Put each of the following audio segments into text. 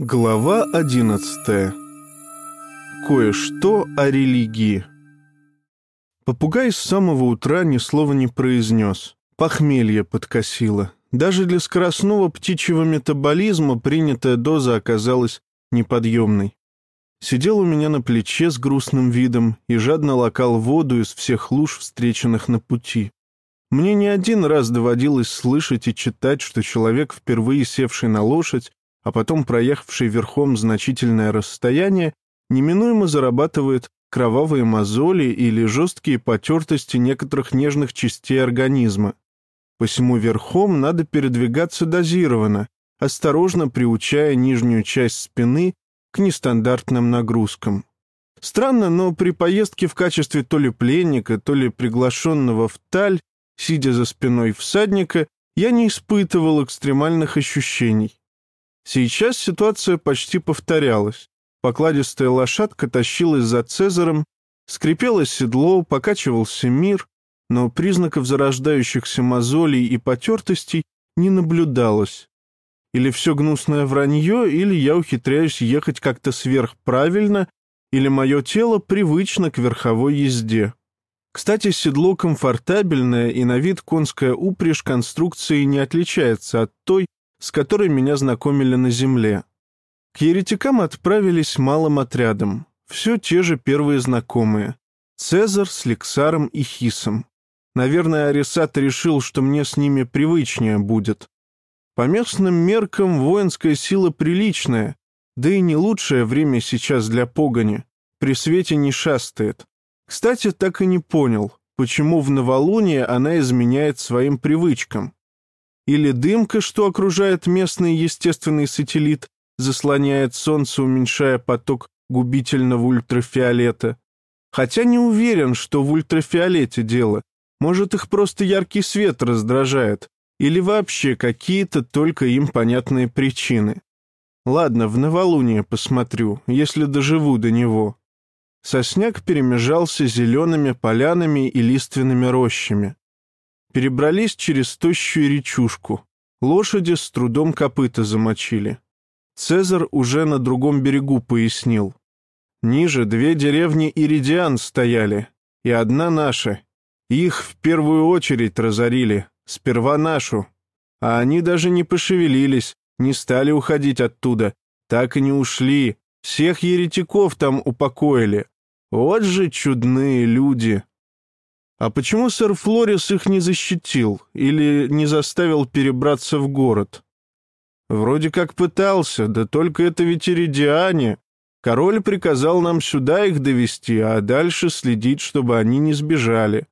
Глава одиннадцатая. Кое-что о религии. Попугай с самого утра ни слова не произнес. Похмелье подкосило. Даже для скоростного птичьего метаболизма принятая доза оказалась неподъемной. Сидел у меня на плече с грустным видом и жадно лакал воду из всех луж, встреченных на пути. Мне не один раз доводилось слышать и читать, что человек, впервые севший на лошадь, а потом проехавший верхом значительное расстояние, неминуемо зарабатывает кровавые мозоли или жесткие потертости некоторых нежных частей организма. Посему верхом надо передвигаться дозированно, осторожно приучая нижнюю часть спины к нестандартным нагрузкам. Странно, но при поездке в качестве то ли пленника, то ли приглашенного в таль, сидя за спиной всадника, я не испытывал экстремальных ощущений. Сейчас ситуация почти повторялась. Покладистая лошадка тащилась за Цезарем, скрипело седло, покачивался мир, но признаков зарождающихся мозолей и потертостей не наблюдалось. Или все гнусное вранье, или я ухитряюсь ехать как-то сверхправильно, или мое тело привычно к верховой езде. Кстати, седло комфортабельное, и на вид конская упряжь конструкции не отличается от той, с которой меня знакомили на земле. К еретикам отправились малым отрядом, все те же первые знакомые. Цезарь с Лексаром и Хисом. Наверное, Арисат решил, что мне с ними привычнее будет. По местным меркам воинская сила приличная, да и не лучшее время сейчас для погони. При свете не шастает. Кстати, так и не понял, почему в новолуние она изменяет своим привычкам или дымка, что окружает местный естественный сателлит, заслоняет солнце, уменьшая поток губительного ультрафиолета. Хотя не уверен, что в ультрафиолете дело. Может, их просто яркий свет раздражает, или вообще какие-то только им понятные причины. Ладно, в новолуние посмотрю, если доживу до него. Сосняк перемежался зелеными полянами и лиственными рощами перебрались через тощую речушку. Лошади с трудом копыта замочили. Цезарь уже на другом берегу пояснил. Ниже две деревни Иридиан стояли, и одна наша. Их в первую очередь разорили, сперва нашу. А они даже не пошевелились, не стали уходить оттуда, так и не ушли. Всех еретиков там упокоили. Вот же чудные люди. А почему сэр Флорис их не защитил или не заставил перебраться в город? Вроде как пытался, да только это ведь Иридиане. Король приказал нам сюда их довести, а дальше следить, чтобы они не сбежали.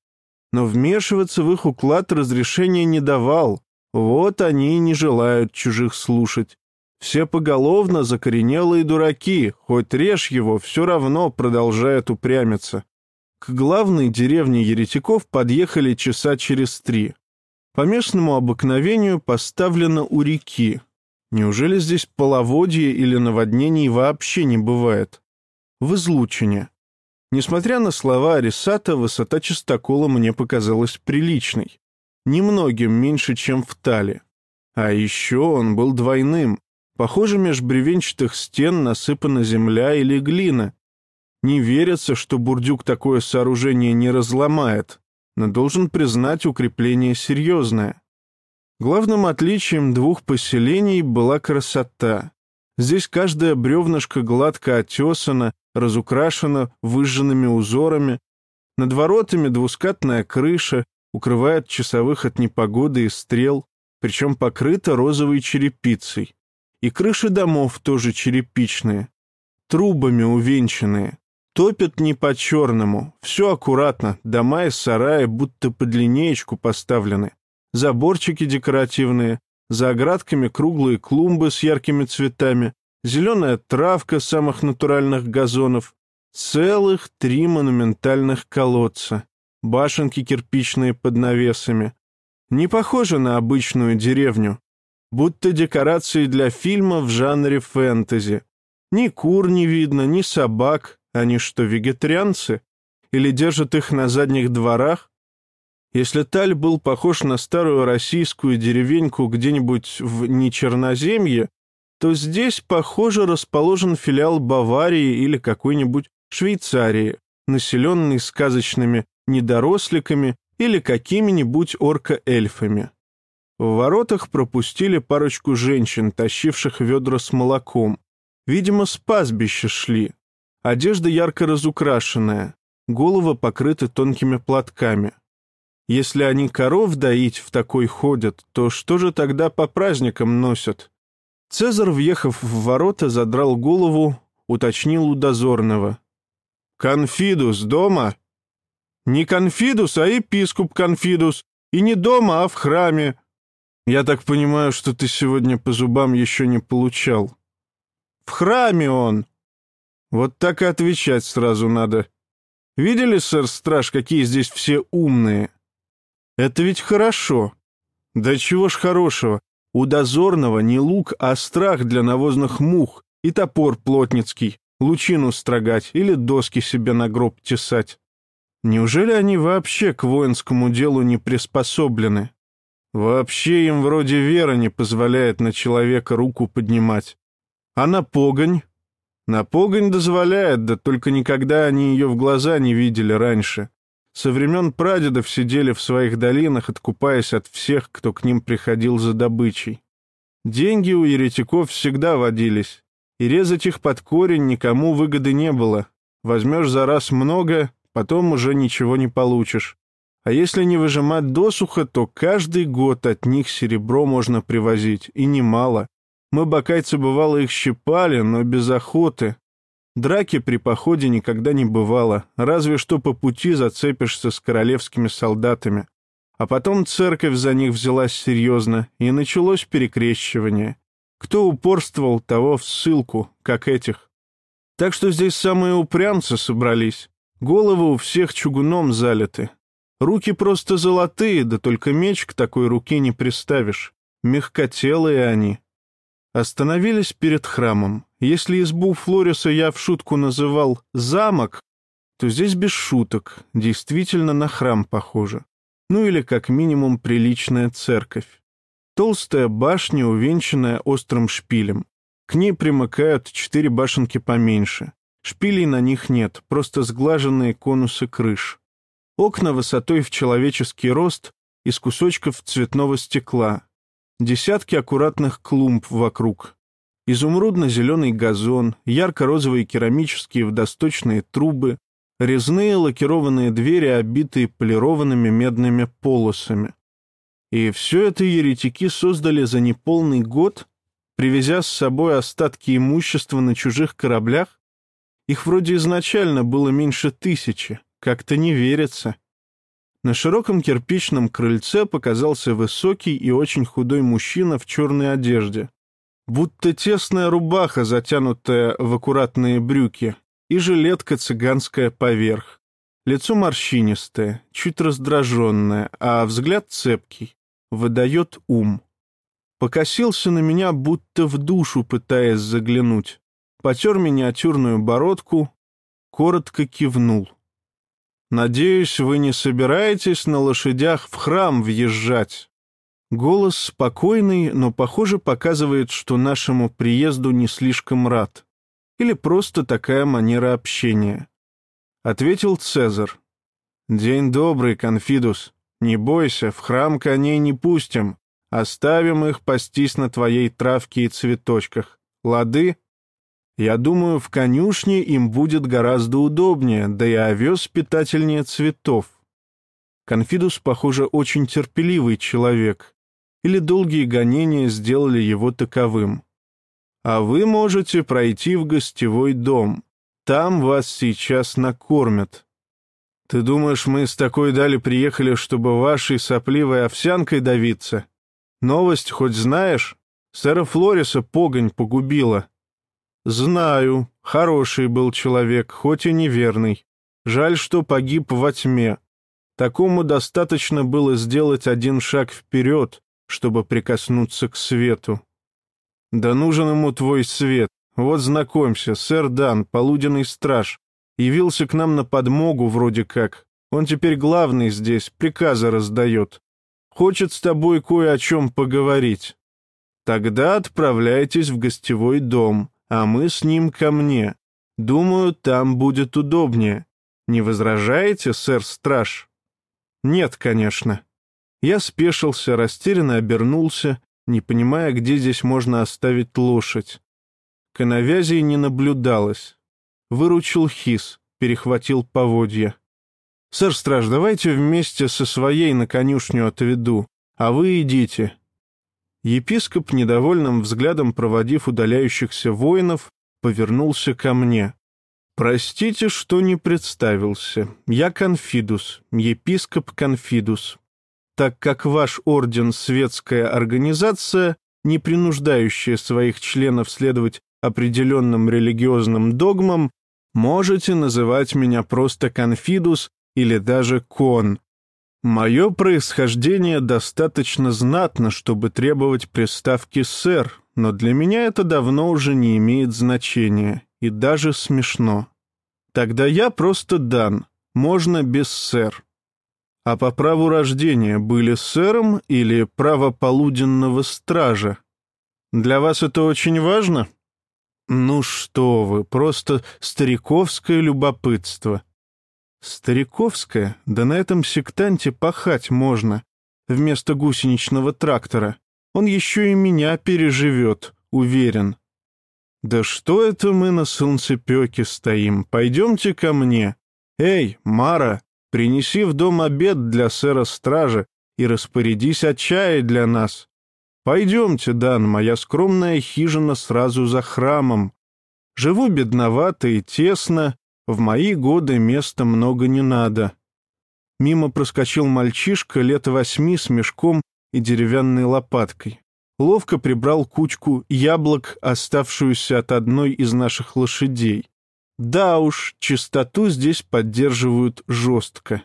Но вмешиваться в их уклад разрешения не давал. Вот они и не желают чужих слушать. Все поголовно закоренелые дураки, хоть режь его, все равно продолжает упрямиться. К главной деревне еретиков подъехали часа через три. По местному обыкновению поставлено у реки. Неужели здесь половодье или наводнений вообще не бывает? В излучине. Несмотря на слова Арисата, высота чистокола мне показалась приличной. Немногим меньше, чем в Тале. А еще он был двойным. Похоже, меж бревенчатых стен насыпана земля или глина, не верится, что бурдюк такое сооружение не разломает, но должен признать укрепление серьезное. Главным отличием двух поселений была красота. Здесь каждая бревнышко гладко отесана, разукрашена выжженными узорами. Над воротами двускатная крыша укрывает часовых от непогоды и стрел, причем покрыта розовой черепицей. И крыши домов тоже черепичные, трубами увенчанные. Топят не по-черному, все аккуратно, дома и сараи будто под линеечку поставлены. Заборчики декоративные, за оградками круглые клумбы с яркими цветами, зеленая травка самых натуральных газонов, целых три монументальных колодца, башенки кирпичные под навесами. Не похоже на обычную деревню, будто декорации для фильма в жанре фэнтези. Ни кур не видно, ни собак, они что, вегетарианцы? Или держат их на задних дворах? Если Таль был похож на старую российскую деревеньку где-нибудь в Нечерноземье, то здесь, похоже, расположен филиал Баварии или какой-нибудь Швейцарии, населенный сказочными недоросликами или какими-нибудь орко-эльфами. В воротах пропустили парочку женщин, тащивших ведра с молоком. Видимо, с пастбища шли. Одежда ярко разукрашенная, головы покрыты тонкими платками. Если они коров доить в такой ходят, то что же тогда по праздникам носят? Цезарь, въехав в ворота, задрал голову, уточнил у дозорного. «Конфидус дома?» «Не конфидус, а епископ конфидус. И не дома, а в храме. Я так понимаю, что ты сегодня по зубам еще не получал». «В храме он!» «Вот так и отвечать сразу надо. Видели, сэр Страж, какие здесь все умные?» «Это ведь хорошо». «Да чего ж хорошего? У дозорного не лук, а страх для навозных мух и топор плотницкий, лучину строгать или доски себе на гроб тесать. Неужели они вообще к воинскому делу не приспособлены? Вообще им вроде вера не позволяет на человека руку поднимать. А на погонь? На погонь дозволяет, да только никогда они ее в глаза не видели раньше. Со времен прадедов сидели в своих долинах, откупаясь от всех, кто к ним приходил за добычей. Деньги у еретиков всегда водились, и резать их под корень никому выгоды не было. Возьмешь за раз много, потом уже ничего не получишь. А если не выжимать досуха, то каждый год от них серебро можно привозить, и немало. Мы, бакайцы, бывало, их щипали, но без охоты. Драки при походе никогда не бывало, разве что по пути зацепишься с королевскими солдатами. А потом церковь за них взялась серьезно, и началось перекрещивание. Кто упорствовал, того в ссылку, как этих. Так что здесь самые упрямцы собрались. Головы у всех чугуном залиты. Руки просто золотые, да только меч к такой руке не приставишь. Мягкотелые они. Остановились перед храмом. Если избу Флориса я в шутку называл «замок», то здесь без шуток, действительно на храм похоже. Ну или как минимум приличная церковь. Толстая башня, увенчанная острым шпилем. К ней примыкают четыре башенки поменьше. Шпилей на них нет, просто сглаженные конусы крыш. Окна высотой в человеческий рост из кусочков цветного стекла, Десятки аккуратных клумб вокруг. Изумрудно-зеленый газон, ярко-розовые керамические водосточные трубы, резные лакированные двери, обитые полированными медными полосами. И все это еретики создали за неполный год, привезя с собой остатки имущества на чужих кораблях? Их вроде изначально было меньше тысячи, как-то не верится. На широком кирпичном крыльце показался высокий и очень худой мужчина в черной одежде. Будто тесная рубаха, затянутая в аккуратные брюки, и жилетка цыганская поверх. Лицо морщинистое, чуть раздраженное, а взгляд цепкий, выдает ум. Покосился на меня, будто в душу пытаясь заглянуть. Потер миниатюрную бородку, коротко кивнул. Надеюсь, вы не собираетесь на лошадях в храм въезжать. Голос спокойный, но, похоже, показывает, что нашему приезду не слишком рад. Или просто такая манера общения. Ответил Цезарь. «День добрый, Конфидус. Не бойся, в храм коней не пустим. Оставим их пастись на твоей травке и цветочках. Лады?» Я думаю, в конюшне им будет гораздо удобнее, да и овес питательнее цветов. Конфидус, похоже, очень терпеливый человек, или долгие гонения сделали его таковым. А вы можете пройти в гостевой дом. Там вас сейчас накормят. Ты думаешь, мы с такой дали приехали, чтобы вашей сопливой овсянкой давиться? Новость хоть знаешь? Сэра Флориса погонь погубила. «Знаю. Хороший был человек, хоть и неверный. Жаль, что погиб во тьме. Такому достаточно было сделать один шаг вперед, чтобы прикоснуться к свету. Да нужен ему твой свет. Вот знакомься, сэр Дан, полуденный страж. Явился к нам на подмогу вроде как. Он теперь главный здесь, приказы раздает. Хочет с тобой кое о чем поговорить». Тогда отправляйтесь в гостевой дом, а мы с ним ко мне. Думаю, там будет удобнее. Не возражаете, сэр-страж? Нет, конечно. Я спешился, растерянно обернулся, не понимая, где здесь можно оставить лошадь. Коновязей не наблюдалось. Выручил хис, перехватил поводья. «Сэр-страж, давайте вместе со своей на конюшню отведу, а вы идите». Епископ, недовольным взглядом проводив удаляющихся воинов, повернулся ко мне. «Простите, что не представился. Я Конфидус, епископ Конфидус. Так как ваш орден — светская организация, не принуждающая своих членов следовать определенным религиозным догмам, можете называть меня просто Конфидус или даже Кон. Мое происхождение достаточно знатно, чтобы требовать приставки «сэр», но для меня это давно уже не имеет значения и даже смешно. Тогда я просто Дан, можно без сэр. А по праву рождения были сэром или право полуденного стража? Для вас это очень важно? Ну что вы, просто стариковское любопытство. Стариковское? Да на этом сектанте пахать можно. Вместо гусеничного трактора. Он еще и меня переживет, уверен. Да что это мы на солнцепеке стоим? Пойдемте ко мне. Эй, Мара, принеси в дом обед для сэра-стража и распорядись о чае для нас. Пойдемте, Дан, моя скромная хижина сразу за храмом. Живу бедновато и тесно, в мои годы места много не надо. Мимо проскочил мальчишка лет восьми с мешком и деревянной лопаткой. Ловко прибрал кучку яблок, оставшуюся от одной из наших лошадей. Да уж, чистоту здесь поддерживают жестко.